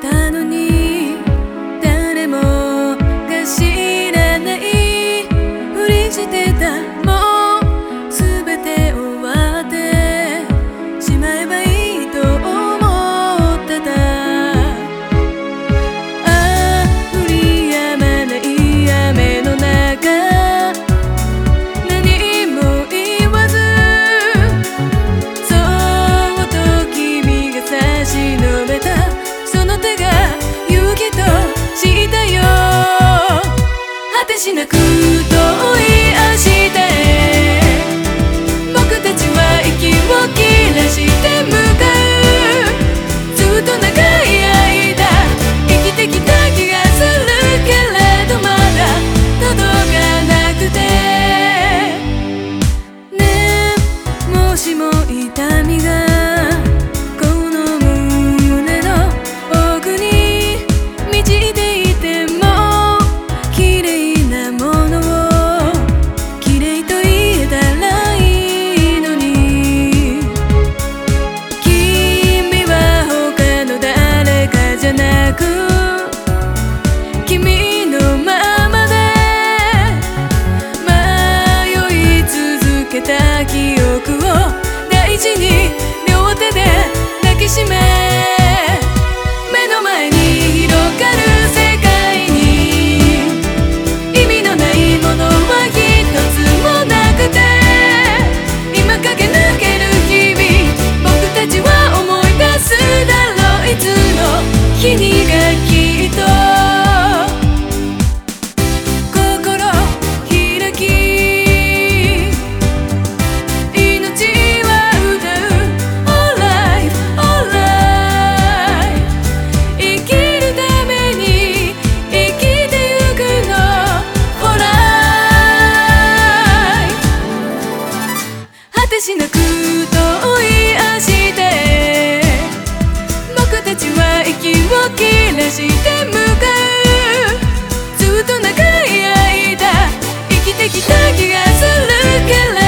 たけた記憶を大事に両手で抱きしめ目の前に広がる世界に意味のないものは一つもなくて今駆け抜ける日々僕たちは思い出すだろう。いつの日にがきっと。しなく遠い足で僕たちは息を切らして向かう。ずっと長い間生きてきた気がするから